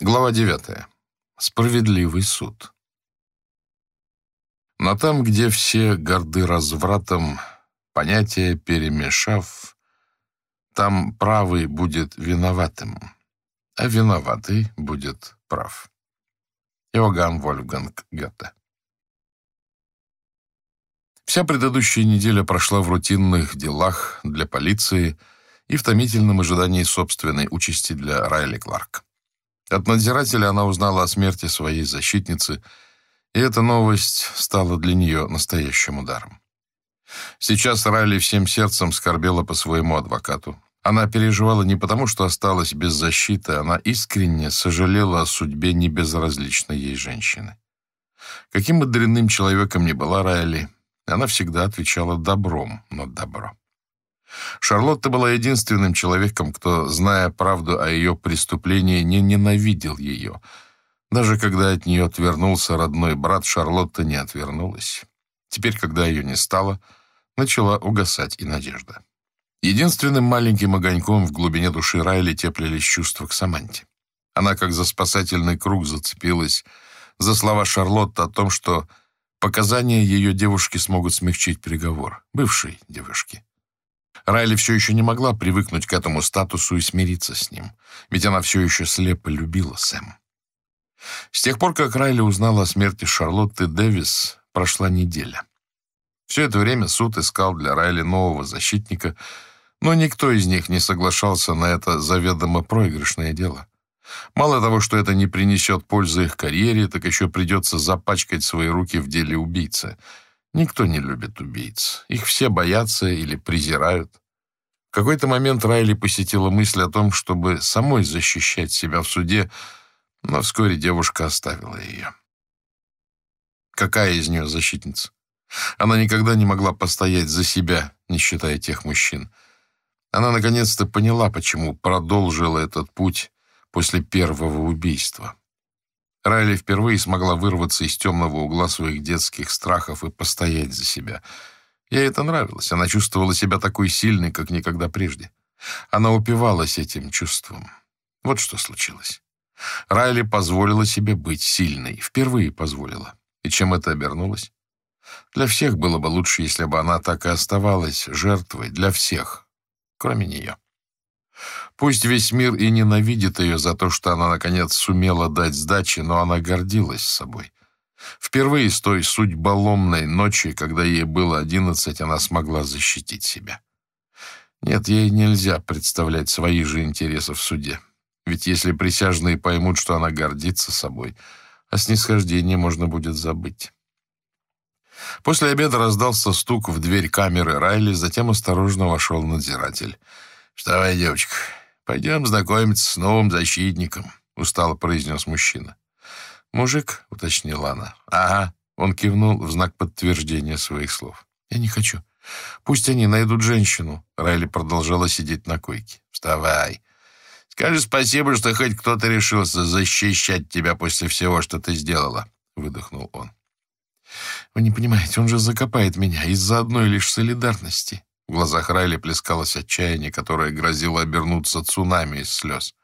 Глава 9. Справедливый суд. Но там, где все горды развратом, понятия перемешав, там правый будет виноватым, а виноватый будет прав. Иоганн Вольфганг Гёте. Вся предыдущая неделя прошла в рутинных делах для полиции и в томительном ожидании собственной участи для Райли Кларк. От надзирателя она узнала о смерти своей защитницы, и эта новость стала для нее настоящим ударом. Сейчас Райли всем сердцем скорбела по своему адвокату. Она переживала не потому, что осталась без защиты, она искренне сожалела о судьбе небезразличной ей женщины. Каким бы дрянным человеком ни была Райли, она всегда отвечала добром на добро. Шарлотта была единственным человеком, кто, зная правду о ее преступлении, не ненавидел ее. Даже когда от нее отвернулся родной брат, Шарлотта не отвернулась. Теперь, когда ее не стало, начала угасать и надежда. Единственным маленьким огоньком в глубине души Райли теплились чувства к Саманте. Она, как за спасательный круг, зацепилась за слова Шарлотты о том, что показания ее девушки смогут смягчить приговор, бывшей девушки. Райли все еще не могла привыкнуть к этому статусу и смириться с ним, ведь она все еще слепо любила Сэм. С тех пор, как Райли узнала о смерти Шарлотты Дэвис, прошла неделя. Все это время суд искал для Райли нового защитника, но никто из них не соглашался на это заведомо проигрышное дело. Мало того, что это не принесет пользы их карьере, так еще придется запачкать свои руки в деле убийцы — Никто не любит убийц. Их все боятся или презирают. В какой-то момент Райли посетила мысль о том, чтобы самой защищать себя в суде, но вскоре девушка оставила ее. Какая из нее защитница? Она никогда не могла постоять за себя, не считая тех мужчин. Она наконец-то поняла, почему продолжила этот путь после первого убийства. Райли впервые смогла вырваться из темного угла своих детских страхов и постоять за себя. Ей это нравилось. Она чувствовала себя такой сильной, как никогда прежде. Она упивалась этим чувством. Вот что случилось. Райли позволила себе быть сильной. Впервые позволила. И чем это обернулось? Для всех было бы лучше, если бы она так и оставалась жертвой. Для всех. Кроме нее. Пусть весь мир и ненавидит ее за то, что она, наконец, сумела дать сдачи, но она гордилась собой. Впервые с той судьболомной ночи, когда ей было одиннадцать, она смогла защитить себя. Нет, ей нельзя представлять свои же интересы в суде. Ведь если присяжные поймут, что она гордится собой, о снисхождении можно будет забыть. После обеда раздался стук в дверь камеры Райли, затем осторожно вошел надзиратель. «Вставай, девочка, пойдем знакомиться с новым защитником», — устало произнес мужчина. «Мужик», — уточнила она. «Ага», — он кивнул в знак подтверждения своих слов. «Я не хочу. Пусть они найдут женщину», — Райли продолжала сидеть на койке. «Вставай. Скажи спасибо, что хоть кто-то решился защищать тебя после всего, что ты сделала», — выдохнул он. «Вы не понимаете, он же закопает меня из-за одной лишь солидарности», в глазах Райли плескалось отчаяние, которое грозило обернуться цунами из слез.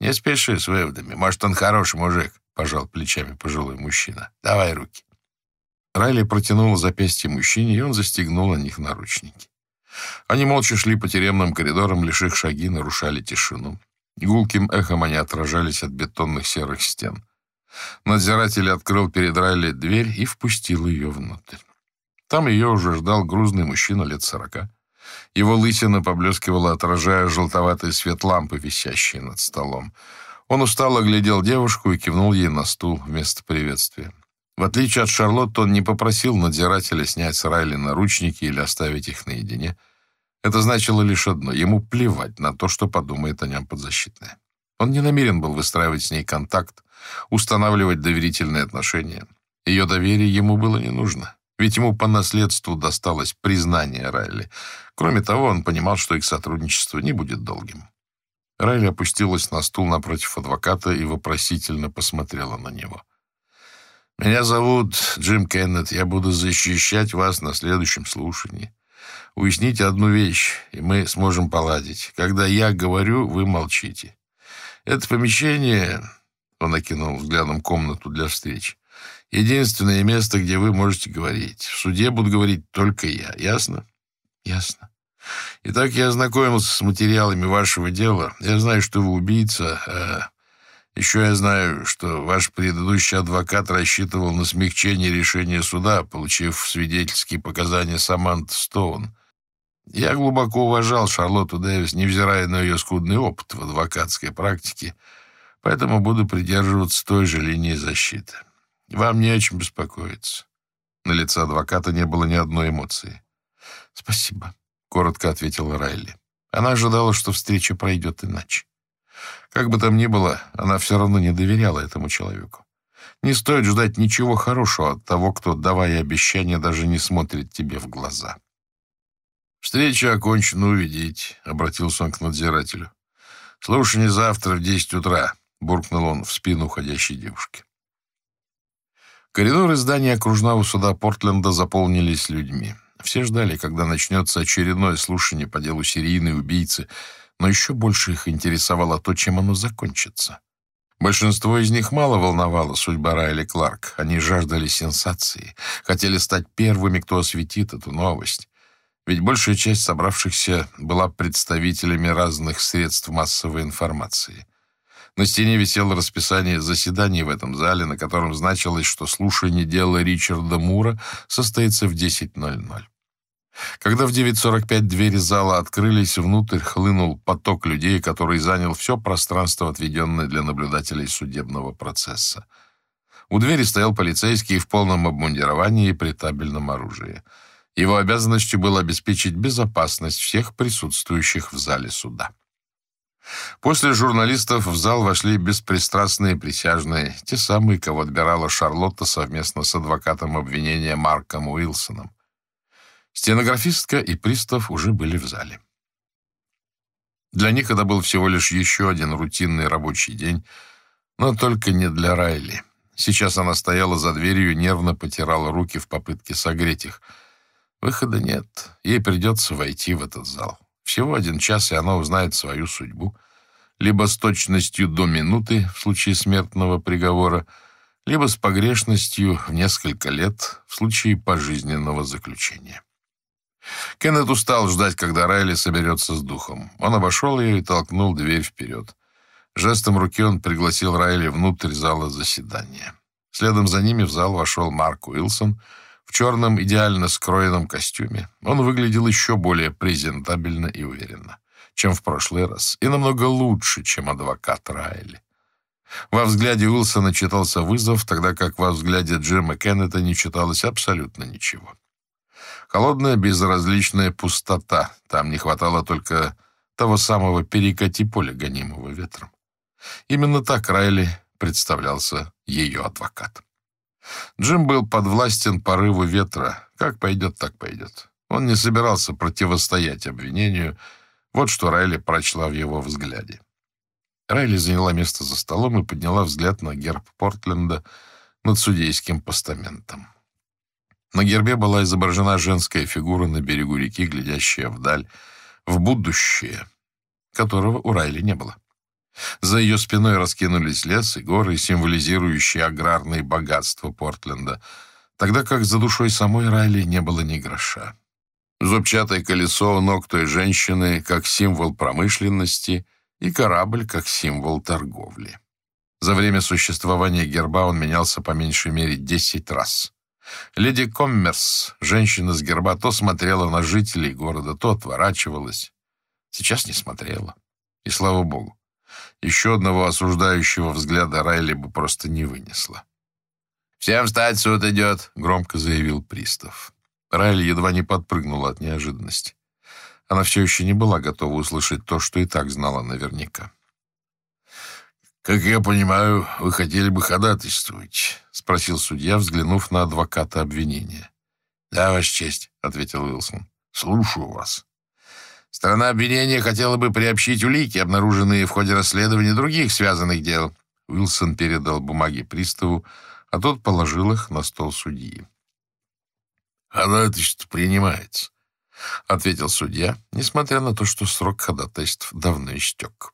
«Не спеши с выводами. Может, он хороший мужик», — пожал плечами пожилой мужчина. «Давай руки». Райли протянула запястье мужчине, и он застегнул на них наручники. Они молча шли по тюремным коридорам, лишь их шаги нарушали тишину. Гулким эхом они отражались от бетонных серых стен. Надзиратель открыл перед Райли дверь и впустил ее внутрь. Там ее уже ждал грузный мужчина лет сорока. Его лысина поблескивала, отражая желтоватый свет лампы, висящей над столом. Он устало глядел девушку и кивнул ей на стул вместо приветствия. В отличие от Шарлотты, он не попросил надзирателя снять с Райли наручники или оставить их наедине. Это значило лишь одно — ему плевать на то, что подумает о нем подзащитная. Он не намерен был выстраивать с ней контакт, устанавливать доверительные отношения. Ее доверие ему было не нужно. Ведь ему по наследству досталось признание Райли. Кроме того, он понимал, что их сотрудничество не будет долгим. Райли опустилась на стул напротив адвоката и вопросительно посмотрела на него. «Меня зовут Джим Кеннет. Я буду защищать вас на следующем слушании. Уясните одну вещь, и мы сможем поладить. Когда я говорю, вы молчите. Это помещение Он окинул взглядом комнату для встреч. «Единственное место, где вы можете говорить. В суде буду говорить только я. Ясно?» «Ясно». «Итак, я ознакомился с материалами вашего дела. Я знаю, что вы убийца, а еще я знаю, что ваш предыдущий адвокат рассчитывал на смягчение решения суда, получив свидетельские показания Саманты Стоун. Я глубоко уважал Шарлотту Дэвис, невзирая на ее скудный опыт в адвокатской практике, поэтому буду придерживаться той же линии защиты. Вам не о чем беспокоиться. На лице адвоката не было ни одной эмоции. «Спасибо», — коротко ответила Райли. Она ожидала, что встреча пройдет иначе. Как бы там ни было, она все равно не доверяла этому человеку. Не стоит ждать ничего хорошего от того, кто, давая обещания, даже не смотрит тебе в глаза. «Встреча окончена, увидеть», — обратился он к надзирателю. «Слушание завтра в десять утра», — буркнул он в спину уходящей девушки. Коридоры здания окружного суда Портленда заполнились людьми. Все ждали, когда начнется очередное слушание по делу серийной убийцы — но еще больше их интересовало то, чем оно закончится. Большинство из них мало волновало судьба Райли Кларк. Они жаждали сенсации, хотели стать первыми, кто осветит эту новость. Ведь большая часть собравшихся была представителями разных средств массовой информации. На стене висело расписание заседаний в этом зале, на котором значилось, что слушание дела Ричарда Мура состоится в 10.00. Когда в 9.45 двери зала открылись, внутрь хлынул поток людей, который занял все пространство, отведенное для наблюдателей судебного процесса. У двери стоял полицейский в полном обмундировании и при табельном оружии. Его обязанностью было обеспечить безопасность всех присутствующих в зале суда. После журналистов в зал вошли беспристрастные присяжные, те самые, кого отбирала Шарлотта совместно с адвокатом обвинения Марком Уилсоном. Стенографистка и пристав уже были в зале. Для них это был всего лишь еще один рутинный рабочий день, но только не для Райли. Сейчас она стояла за дверью и нервно потирала руки в попытке согреть их. Выхода нет, ей придется войти в этот зал. Всего один час, и она узнает свою судьбу. Либо с точностью до минуты в случае смертного приговора, либо с погрешностью в несколько лет в случае пожизненного заключения. Кеннет устал ждать, когда Райли соберется с духом. Он обошел ее и толкнул дверь вперед. Жестом руки он пригласил Райли внутрь зала заседания. Следом за ними в зал вошел Марк Уилсон в черном идеально скроенном костюме. Он выглядел еще более презентабельно и уверенно, чем в прошлый раз, и намного лучше, чем адвокат Райли. Во взгляде Уилсона читался вызов, тогда как во взгляде Джима Кеннета не читалось абсолютно ничего. Холодная, безразличная пустота. Там не хватало только того самого перекати поля, гонимого ветром. Именно так Райли представлялся ее адвокат. Джим был подвластен порыву ветра. Как пойдет, так пойдет. Он не собирался противостоять обвинению. Вот что Райли прочла в его взгляде. Райли заняла место за столом и подняла взгляд на герб Портленда над судейским постаментом. На гербе была изображена женская фигура на берегу реки, глядящая вдаль, в будущее, которого у Райли не было. За ее спиной раскинулись лес и горы, символизирующие аграрные богатства Портленда, тогда как за душой самой Райли не было ни гроша. Зубчатое колесо у ног той женщины как символ промышленности и корабль как символ торговли. За время существования герба он менялся по меньшей мере десять раз. Леди Коммерс, женщина с герба, то смотрела на жителей города, то отворачивалась. Сейчас не смотрела. И слава богу. Еще одного осуждающего взгляда Райли бы просто не вынесла. «Всем встать, суд идет!» — громко заявил пристав. Райли едва не подпрыгнула от неожиданности. Она все еще не была готова услышать то, что и так знала наверняка. «Как я понимаю, вы хотели бы ходатайствовать?» — спросил судья, взглянув на адвоката обвинения. «Да, Ваша честь», — ответил Уилсон. «Слушаю вас». «Сторона обвинения хотела бы приобщить улики, обнаруженные в ходе расследования других связанных дел». Уилсон передал бумаги приставу, а тот положил их на стол судьи. «Ходатайство принимается», — ответил судья, несмотря на то, что срок ходатайств давно истек.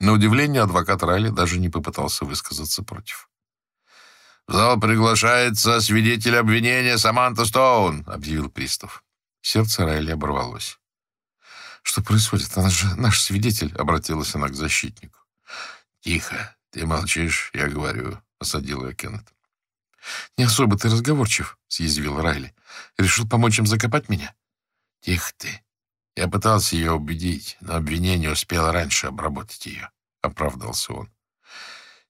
На удивление адвокат Райли даже не попытался высказаться против. «В зал приглашается свидетель обвинения Саманта Стоун», — объявил пристав. Сердце Райли оборвалось. «Что происходит? Она же наш свидетель», — обратилась она к защитнику. «Тихо. Ты молчишь, я говорю», — осадил ее Кеннет. «Не особо ты разговорчив», — съязвил Райли. «Решил помочь им закопать меня?» «Тихо ты. Я пытался ее убедить, но обвинение успело раньше обработать ее», — оправдался он.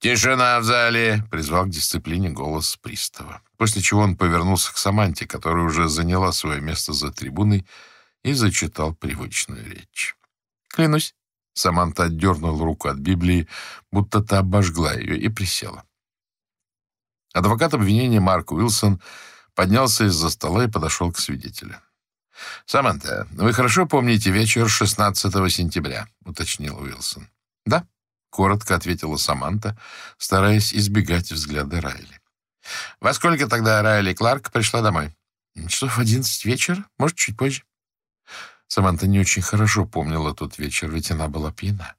«Тишина в зале!» — призвал к дисциплине голос пристава. После чего он повернулся к Саманте, которая уже заняла свое место за трибуной, и зачитал привычную речь. «Клянусь». Саманта отдернула руку от Библии, будто та обожгла ее, и присела. Адвокат обвинения Марк Уилсон поднялся из-за стола и подошел к свидетелю. «Саманта, вы хорошо помните вечер 16 сентября?» — уточнил Уилсон. «Да», — коротко ответила Саманта, стараясь избегать взгляда Райли. «Во сколько тогда Райли Кларк пришла домой?» «Часов одиннадцать вечера, может, чуть позже». Саманта не очень хорошо помнила тот вечер, ведь она была пьяна.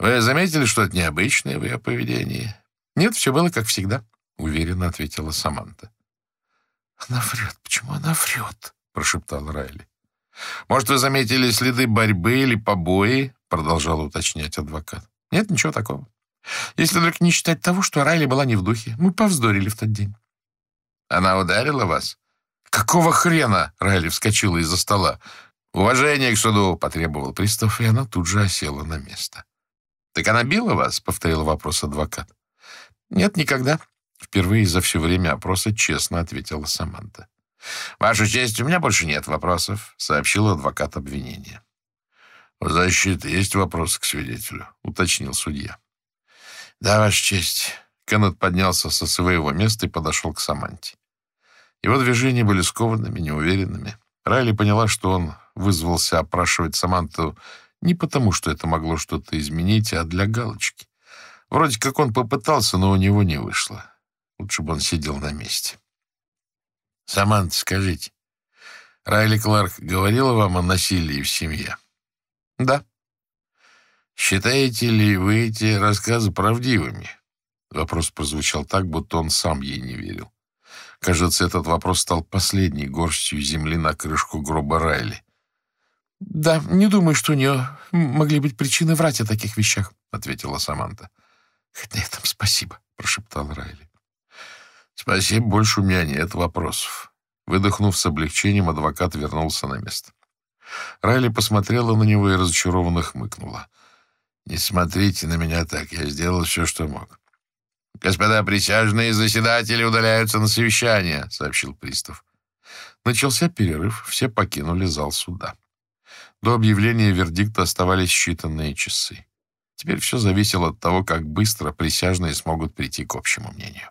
«Вы заметили что-то необычное в ее поведении?» «Нет, все было как всегда», — уверенно ответила Саманта. «Она врет. Почему она врет?» — прошептал Райли. «Может, вы заметили следы борьбы или побои?» — продолжал уточнять адвокат. «Нет, ничего такого. Если только не считать того, что Райли была не в духе. Мы повздорили в тот день». «Она ударила вас?» «Какого хрена?» — Райли вскочила из-за стола. «Уважение к суду!» — потребовал пристав, и она тут же осела на место. «Так она била вас?» — повторил вопрос адвокат. «Нет, никогда». Впервые за все время опроса честно ответила Саманта. «Ваша честь, у меня больше нет вопросов», — сообщил адвокат обвинения. «У защиты есть вопросы к свидетелю?» — уточнил судья. «Да, Ваша честь». Кеннет поднялся со своего места и подошел к Саманте. Его движения были скованными, неуверенными. Райли поняла, что он вызвался опрашивать Саманту не потому, что это могло что-то изменить, а для галочки. Вроде как он попытался, но у него не вышло. Лучше бы он сидел на месте. «Саманта, скажите, Райли Кларк говорила вам о насилии в семье?» «Да». «Считаете ли вы эти рассказы правдивыми?» Вопрос прозвучал так, будто он сам ей не верил. Кажется, этот вопрос стал последней горстью земли на крышку гроба Райли. «Да, не думаю, что у нее могли быть причины врать о таких вещах», — ответила Саманта. «Хоть на этом спасибо», — прошептал Райли. «Спасибо, больше у меня нет вопросов». Выдохнув с облегчением, адвокат вернулся на место. Райли посмотрела на него и разочарованно хмыкнула. «Не смотрите на меня так, я сделал все, что мог». «Господа присяжные заседатели удаляются на совещание», — сообщил пристав. Начался перерыв, все покинули зал суда. До объявления вердикта оставались считанные часы. Теперь все зависело от того, как быстро присяжные смогут прийти к общему мнению.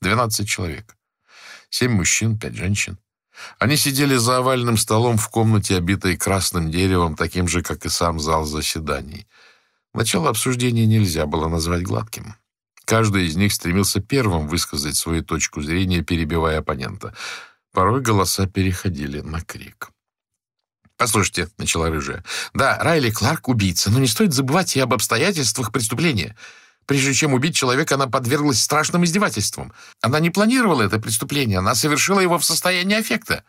Двенадцать человек. Семь мужчин, пять женщин. Они сидели за овальным столом в комнате, обитой красным деревом, таким же, как и сам зал заседаний. Начало обсуждения нельзя было назвать гладким. Каждый из них стремился первым высказать свою точку зрения, перебивая оппонента. Порой голоса переходили на крик. «Послушайте», — начала рыжая, — «да, Райли Кларк — убийца, но не стоит забывать и об обстоятельствах преступления. Прежде чем убить человека, она подверглась страшным издевательствам. Она не планировала это преступление, она совершила его в состоянии аффекта.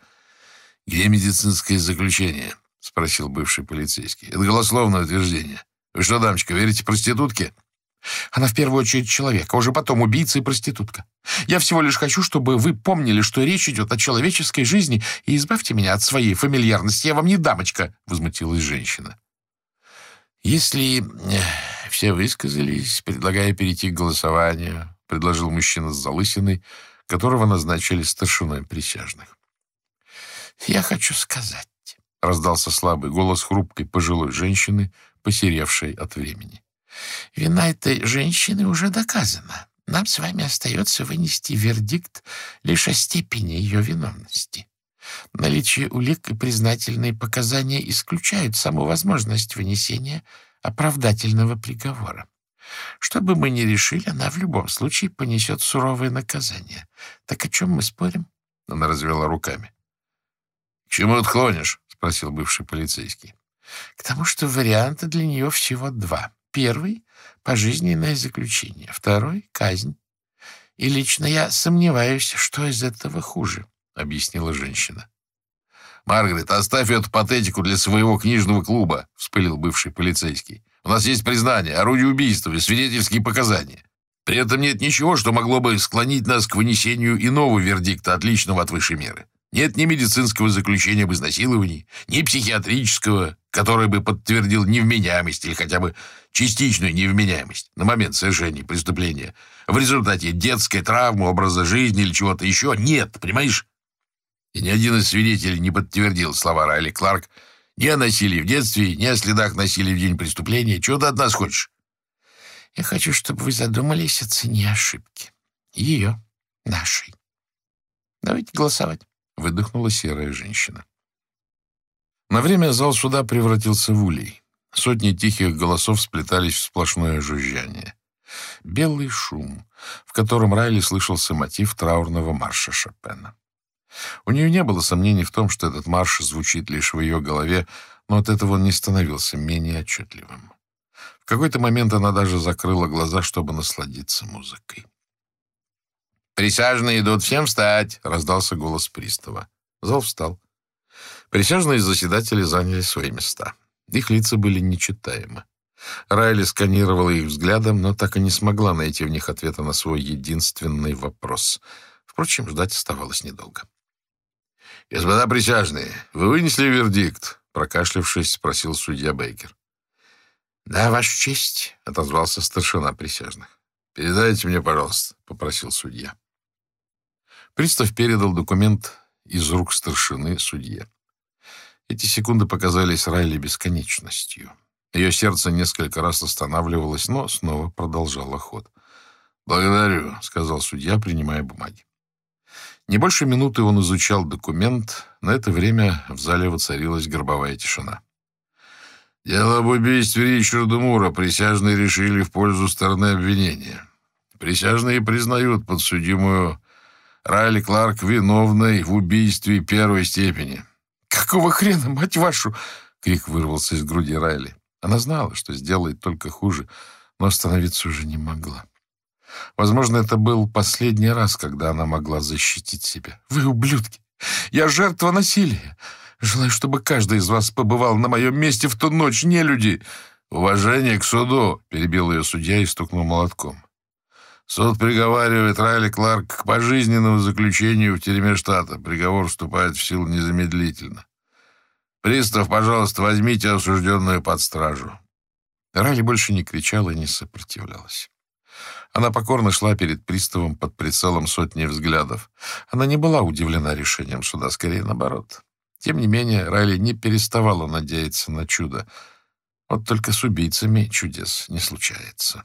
«Где медицинское заключение?» — спросил бывший полицейский. «Это голословное утверждение. Вы что, дамочка, верите проститутке?» Она в первую очередь человек, а уже потом убийца и проститутка. Я всего лишь хочу, чтобы вы помнили, что речь идет о человеческой жизни, и избавьте меня от своей фамильярности. Я вам не дамочка», — возмутилась женщина. «Если э, все высказались, предлагая перейти к голосованию», — предложил мужчина с залысиной, которого назначили старшиной присяжных. «Я хочу сказать», — раздался слабый голос хрупкой пожилой женщины, посеревшей от времени. «Вина этой женщины уже доказана. Нам с вами остается вынести вердикт лишь о степени ее виновности». Наличие улик и признательные показания исключают саму возможность вынесения оправдательного приговора. Что бы мы ни решили, она в любом случае понесет суровое наказание. Так о чем мы спорим?» Она развела руками. «К чему отклонишь?» — спросил бывший полицейский. «К тому, что варианта для нее всего два. Первый — пожизненное заключение, второй — казнь. И лично я сомневаюсь, что из этого хуже, — объяснила женщина. «Маргарет, оставь эту патетику для своего книжного клуба», — вспылил бывший полицейский. «У нас есть признание, орудие убийства и свидетельские показания. При этом нет ничего, что могло бы склонить нас к вынесению иного вердикта, отличного от высшей меры. Нет ни медицинского заключения об изнасиловании, ни психиатрического, который бы подтвердил невменяемость или хотя бы частичную невменяемость на момент совершения преступления в результате детской травмы, образа жизни или чего-то еще. Нет, понимаешь? И ни один из свидетелей не подтвердил слова Райли Кларк ни о насилии в детстве, ни о следах насилия в день преступления. Чего ты от нас хочешь? Я хочу, чтобы вы задумались о цене ошибки. Ее, нашей. Давайте голосовать. — выдохнула серая женщина. На время зал суда превратился в улей. Сотни тихих голосов сплетались в сплошное жужжание. Белый шум, в котором Райли слышался мотив траурного марша Шопена. У нее не было сомнений в том, что этот марш звучит лишь в ее голове, но от этого он не становился менее отчетливым. В какой-то момент она даже закрыла глаза, чтобы насладиться музыкой. «Присяжные идут, всем встать!» — раздался голос пристава. Зал встал. Присяжные заседатели заняли свои места. Их лица были нечитаемы. Райли сканировала их взглядом, но так и не смогла найти в них ответа на свой единственный вопрос. Впрочем, ждать оставалось недолго. «Господа присяжные, вы вынесли вердикт?» Прокашлявшись, спросил судья Бейкер. «Да, Ваша честь», — отозвался старшина присяжных. «Передайте мне, пожалуйста», — попросил судья. Пристав передал документ из рук старшины судье. Эти секунды показались Райли бесконечностью. Ее сердце несколько раз останавливалось, но снова продолжало ход. «Благодарю», — сказал судья, принимая бумаги. Не больше минуты он изучал документ. На это время в зале воцарилась гробовая тишина. «Дело об убийстве Ричарда Мура присяжные решили в пользу стороны обвинения. Присяжные признают подсудимую Райли Кларк виновной в убийстве первой степени. «Какого хрена, мать вашу?» — крик вырвался из груди Райли. Она знала, что сделает только хуже, но остановиться уже не могла. Возможно, это был последний раз, когда она могла защитить себя. «Вы ублюдки! Я жертва насилия! Желаю, чтобы каждый из вас побывал на моем месте в ту ночь, не люди!» «Уважение к суду!» — перебил ее судья и стукнул молотком. Суд приговаривает Райли Кларк к пожизненному заключению в тюрьме штата. Приговор вступает в силу незамедлительно. Пристав, пожалуйста, возьмите осужденную под стражу. Райли больше не кричала и не сопротивлялась. Она покорно шла перед приставом под прицелом сотни взглядов. Она не была удивлена решением суда, скорее наоборот. Тем не менее, Райли не переставала надеяться на чудо. Вот только с убийцами чудес не случается.